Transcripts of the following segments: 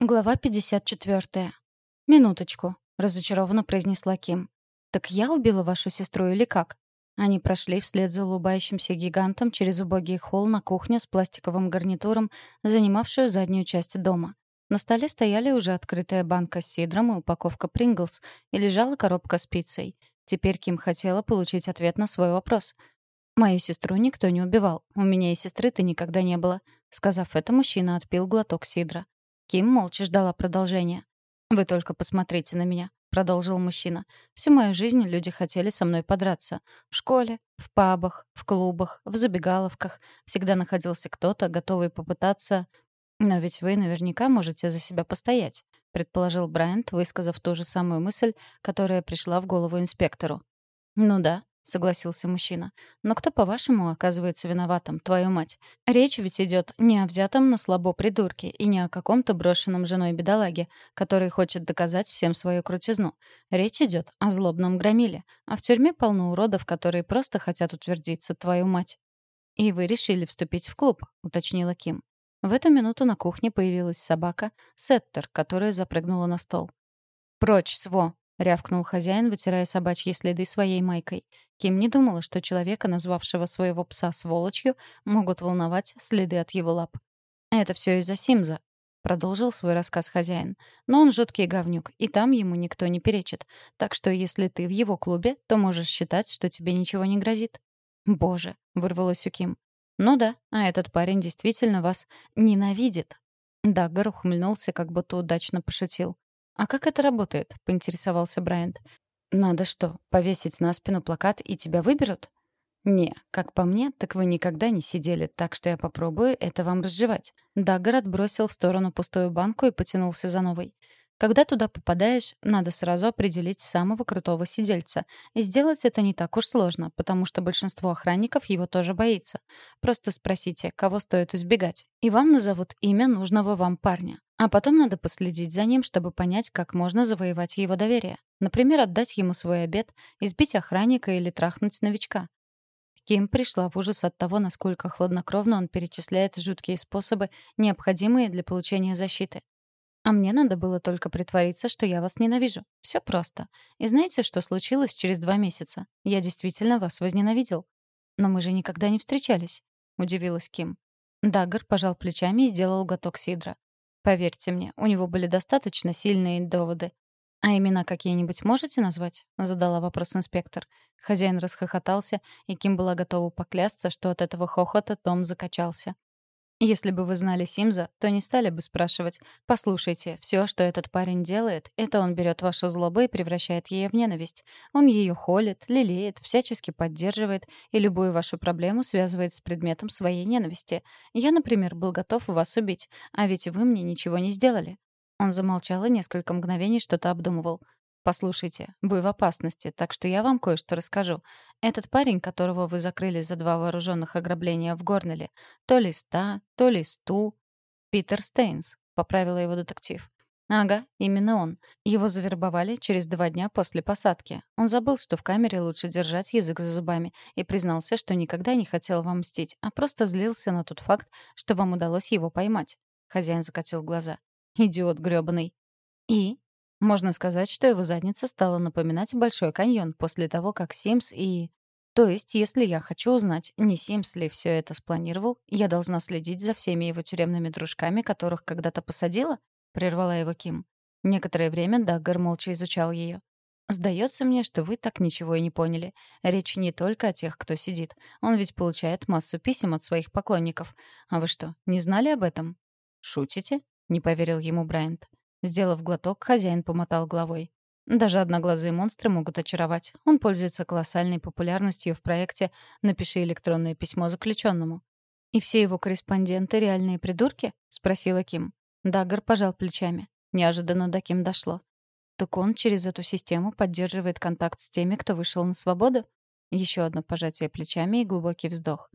Глава 54. «Минуточку», — разочарованно произнесла Ким. «Так я убила вашу сестру или как?» Они прошли вслед за улыбающимся гигантом через убогий холл на кухню с пластиковым гарнитуром, занимавшую заднюю часть дома. На столе стояли уже открытая банка с сидром и упаковка Принглс, и лежала коробка с пиццей. Теперь Ким хотела получить ответ на свой вопрос. «Мою сестру никто не убивал. У меня и сестры-то никогда не было». Сказав это, мужчина отпил глоток сидра. Ким молча ждала продолжения. «Вы только посмотрите на меня», — продолжил мужчина. «Всю мою жизнь люди хотели со мной подраться. В школе, в пабах, в клубах, в забегаловках. Всегда находился кто-то, готовый попытаться... Но ведь вы наверняка можете за себя постоять», — предположил Брайант, высказав ту же самую мысль, которая пришла в голову инспектору. «Ну да, — согласился мужчина. «Но кто, по-вашему, оказывается виноватым, твою мать? Речь ведь идет не о взятом на слабо придурке и не о каком-то брошенном женой бедолаге, который хочет доказать всем свою крутизну. Речь идет о злобном громиле, а в тюрьме полно уродов, которые просто хотят утвердиться, твою мать». «И вы решили вступить в клуб», — уточнила Ким. В эту минуту на кухне появилась собака, Сеттер, которая запрыгнула на стол. «Прочь, сво!» — рявкнул хозяин, вытирая собачьи следы своей майкой. Ким не думала, что человека, назвавшего своего пса сволочью, могут волновать следы от его лап. «Это все из-за Симза», — продолжил свой рассказ хозяин. «Но он жуткий говнюк, и там ему никто не перечит. Так что если ты в его клубе, то можешь считать, что тебе ничего не грозит». «Боже», — вырвалось у Ким. «Ну да, а этот парень действительно вас ненавидит». Даггар ухмыльнулся, как будто удачно пошутил. «А как это работает?» — поинтересовался Брайант. «Надо что, повесить на спину плакат и тебя выберут?» «Не, как по мне, так вы никогда не сидели, так что я попробую это вам разжевать». Даггар отбросил в сторону пустую банку и потянулся за новой. Когда туда попадаешь, надо сразу определить самого крутого сидельца. И сделать это не так уж сложно, потому что большинство охранников его тоже боится. Просто спросите, кого стоит избегать. И вам назовут имя нужного вам парня. А потом надо последить за ним, чтобы понять, как можно завоевать его доверие. Например, отдать ему свой обед, избить охранника или трахнуть новичка. Ким пришла в ужас от того, насколько хладнокровно он перечисляет жуткие способы, необходимые для получения защиты. А мне надо было только притвориться, что я вас ненавижу. Все просто. И знаете, что случилось через два месяца? Я действительно вас возненавидел. Но мы же никогда не встречались, удивилась Ким. Даггар пожал плечами и сделал глоток сидра. Поверьте мне, у него были достаточно сильные доводы. «А имена какие-нибудь можете назвать?» — задала вопрос инспектор. Хозяин расхохотался, и Ким была готова поклясться, что от этого хохота Том закачался. Если бы вы знали Симза, то не стали бы спрашивать. Послушайте, все, что этот парень делает, это он берет вашу злобу и превращает ее в ненависть. Он ее холит, лелеет, всячески поддерживает и любую вашу проблему связывает с предметом своей ненависти. Я, например, был готов вас убить, а ведь вы мне ничего не сделали. Он замолчал и несколько мгновений что-то обдумывал. «Послушайте, вы в опасности, так что я вам кое-что расскажу. Этот парень, которого вы закрыли за два вооруженных ограбления в Горнеле, то ли ста, то ли сту...» «Питер Стейнс», — поправила его детектив. «Ага, именно он. Его завербовали через два дня после посадки. Он забыл, что в камере лучше держать язык за зубами, и признался, что никогда не хотел вам мстить, а просто злился на тот факт, что вам удалось его поймать». Хозяин закатил глаза. «Идиот грёбаный». «И?» Можно сказать, что его задница стала напоминать Большой каньон после того, как Симс и... То есть, если я хочу узнать, не Симс ли все это спланировал, я должна следить за всеми его тюремными дружками, которых когда-то посадила? Прервала его Ким. Некоторое время Даггар молча изучал ее. «Сдается мне, что вы так ничего и не поняли. Речь не только о тех, кто сидит. Он ведь получает массу писем от своих поклонников. А вы что, не знали об этом?» «Шутите?» — не поверил ему Брайант. Сделав глоток, хозяин помотал головой. Даже одноглазые монстры могут очаровать. Он пользуется колоссальной популярностью в проекте «Напиши электронное письмо заключенному». «И все его корреспонденты — реальные придурки?» — спросила Ким. Даггар пожал плечами. Неожиданно до Ким дошло. «Так он через эту систему поддерживает контакт с теми, кто вышел на свободу?» Еще одно пожатие плечами и глубокий вздох.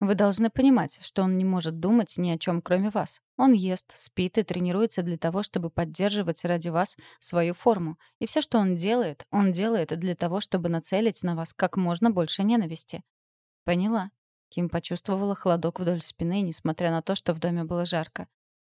Вы должны понимать, что он не может думать ни о чем, кроме вас. Он ест, спит и тренируется для того, чтобы поддерживать ради вас свою форму. И все, что он делает, он делает для того, чтобы нацелить на вас как можно больше ненависти. Поняла. Ким почувствовала холодок вдоль спины, несмотря на то, что в доме было жарко.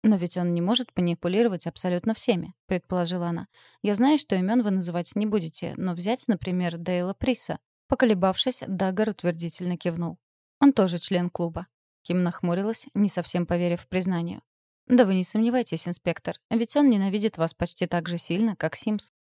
«Но ведь он не может манипулировать абсолютно всеми», — предположила она. «Я знаю, что имен вы называть не будете, но взять, например, Дейла Приса». Поколебавшись, Даггар утвердительно кивнул. «Он тоже член клуба». Ким нахмурилась, не совсем поверив признанию. «Да вы не сомневайтесь, инспектор, ведь он ненавидит вас почти так же сильно, как Симс».